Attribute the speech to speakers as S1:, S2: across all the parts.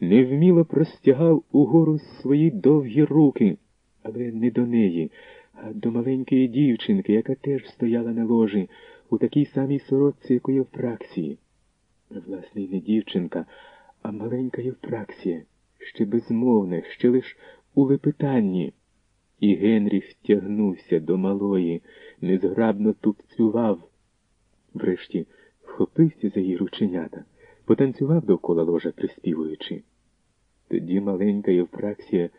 S1: невміло простягав угору свої довгі руки, але не до неї, а до маленької дівчинки, яка теж стояла на ложі, у такій самій сорочці, як у Євпраксії. Власне, й не дівчинка, а маленька Євпраксія, ще безмовне, ще лиш у лепетанні. І Генріх тягнувся до малої, незграбно тупцював. Врешті вхопився за її рученята, потанцював довкола ложа, приспівуючи. Тоді маленька Євпраксія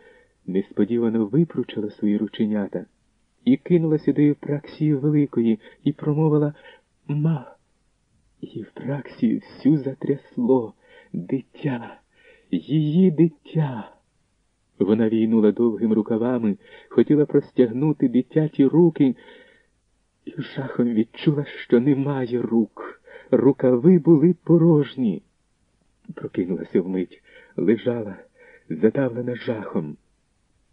S1: несподівано випручила свої рученята і кинулася до Євпраксії великої і промовила Ма. Євпраксію всю затрясло дитя, її дитя. Вона війнула довгими рукавами, хотіла простягнути дитяті руки і жахом відчула, що немає рук. Рукави були порожні. Прокинулася вмить, лежала, задавлена жахом.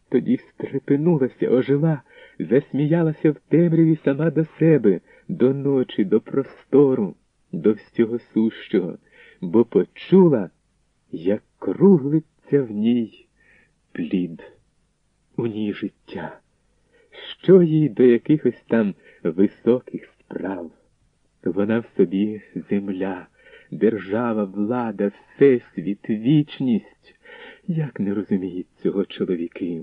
S1: Тоді стрепенулася, ожила, засміялася в темряві сама до себе, до ночі, до простору, до всього сущого, бо почула, як круглиться в ній плід, у ній життя. Що їй до якихось там високих справ? Вона в собі земля, держава, влада, всесвіт, вічність. Як не розуміють цього чоловіки?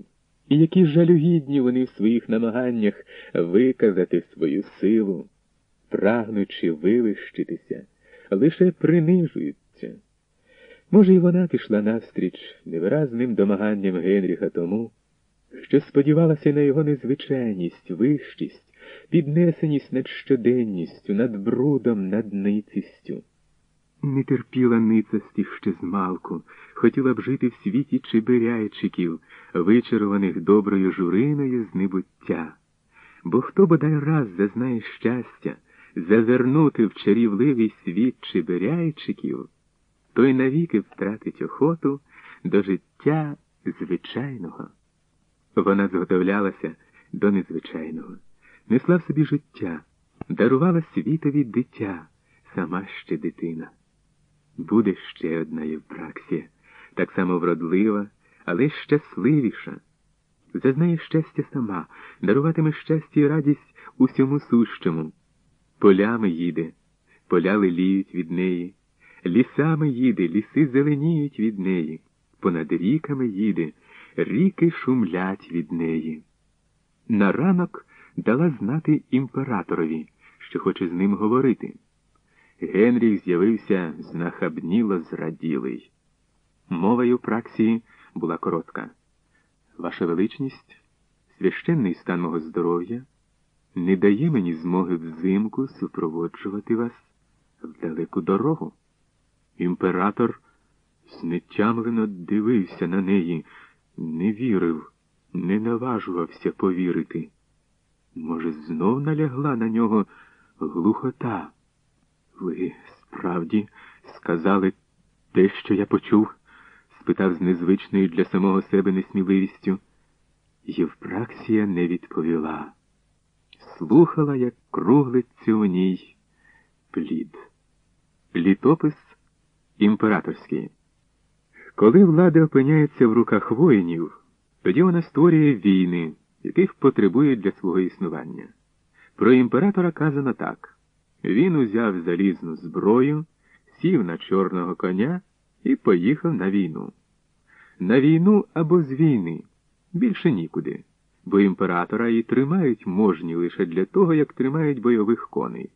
S1: І які жалюгідні вони в своїх намаганнях виказати свою силу, прагнучи вивищитися, лише принижуються. Може, і вона пішла навстріч невиразним домаганням Генріха тому, що сподівалася на його незвичайність, вищість, піднесеність над щоденністю, над брудом, над ницістю. Не терпіла ницості ще змалку, хотіла б жити в світі чибиряйчиків, вичарованих доброю журиною з небуття. Бо хто бодай раз зазнає щастя, завернути в чарівливий світ чибиряйчиків, той навіки втратить охоту до життя звичайного. Вона зготовлялася до незвичайного, несла в собі життя, дарувала світові дитя, сама ще дитина. Буде ще одна Євпраксія, так само вродлива, але щасливіша. Зазнає щастя сама, даруватиме щастя і радість усьому сущому. Полями їде, поля леліють від неї, лісами їде, ліси зеленіють від неї, понад ріками їде, ріки шумлять від неї. На ранок дала знати імператорові, що хоче з ним говорити. Генріх з'явився знахабніло зраділий. Мова Євпраксії була коротка. Ваша величність, священний стан мого здоров'я не дає мені змоги взимку супроводжувати вас в далеку дорогу. Імператор знетямлено дивився на неї, не вірив, не наважувався повірити. Може, знов налягла на нього глухота. Ви справді сказали те, що я почув? спитав з незвичною для самого себе несміливістю. Євпраксія не відповіла. Слухала, як круглиться у ній плід. Літопис імператорський. Коли влада опиняється в руках воїнів, тоді вона створює війни, яких потребує для свого існування. Про імператора казано так. Він узяв залізну зброю, сів на чорного коня і поїхав на війну. На війну або з війни більше нікуди, бо імператора і тримають можні лише для того, як тримають бойових коней.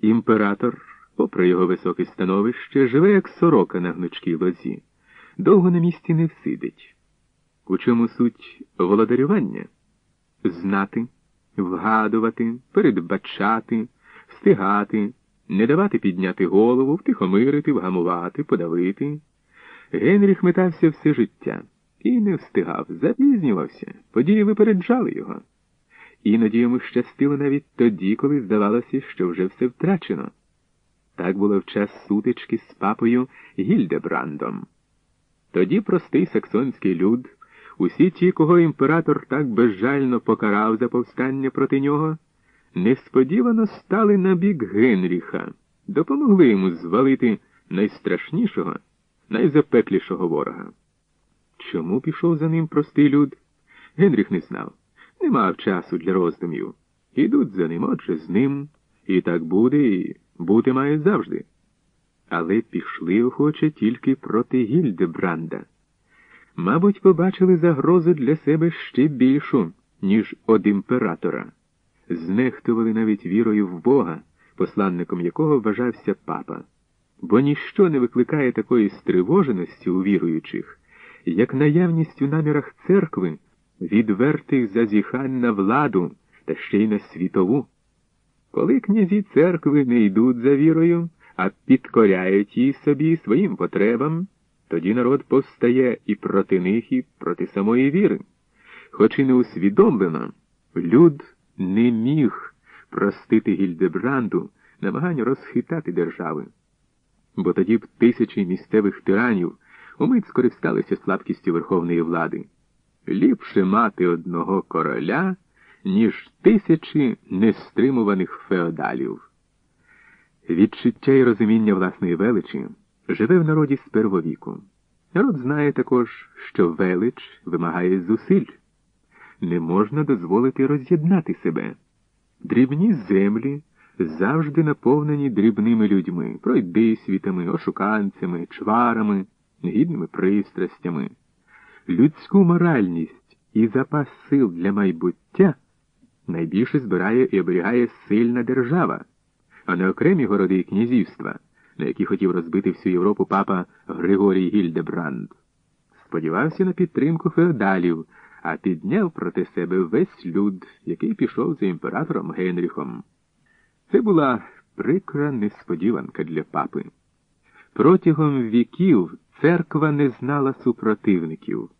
S1: Імператор, попри його високе становище, живе як сорока на гнучкій лозі, довго на місці не всидить. У чому суть володарювання? Знати, вгадувати, передбачати встигати, не давати підняти голову, втихомирити, вгамувати, подавити. Генріх метався все життя і не встигав, запізнювався, події випереджали його. Іноді йому щастило навіть тоді, коли здавалося, що вже все втрачено. Так було в час сутички з папою Гільдебрандом. Тоді простий саксонський люд, усі ті, кого імператор так безжально покарав за повстання проти нього, несподівано стали на бік Генріха, допомогли йому звалити найстрашнішого, найзапеклішого ворога. Чому пішов за ним простий люд? Генріх не знав. Не мав часу для роздумів. Ідуть за ним, отже, з ним. І так буде, і бути має завжди. Але пішли охоче тільки проти Гільдебранда. Мабуть, побачили загрозу для себе ще більшу, ніж од імператора. Знехтували навіть вірою в Бога, посланником якого вважався папа. Бо ніщо не викликає такої стривоженості у віруючих, як наявність у намірах церкви відвертих зазіхань на владу та ще й на світову. Коли князі церкви не йдуть за вірою, а підкоряють її собі своїм потребам, тоді народ повстає і проти них, і проти самої віри. Хоч і не усвідомлено, люд не міг простити Гільдебранду намагання розхитати держави. Бо тоді б тисячі місцевих тиранів умить скористалися слабкістю верховної влади. Ліпше мати одного короля, ніж тисячі нестримуваних феодалів. Відчуття і розуміння власної величі живе в народі з первовіку. Народ знає також, що велич вимагає зусиль. Не можна дозволити роз'єднати себе. Дрібні землі завжди наповнені дрібними людьми, пройдисвітами, ошуканцями, чварами, гідними пристрастями. Людську моральність і запас сил для майбуття найбільше збирає і оберігає сильна держава, а не окремі городи і князівства, на які хотів розбити всю Європу папа Григорій Гільдебранд. Сподівався на підтримку феодалів, а підняв проти себе весь люд, який пішов за імператором Генріхом. Це була прикра несподіванка для папи. Протягом віків церква не знала супротивників.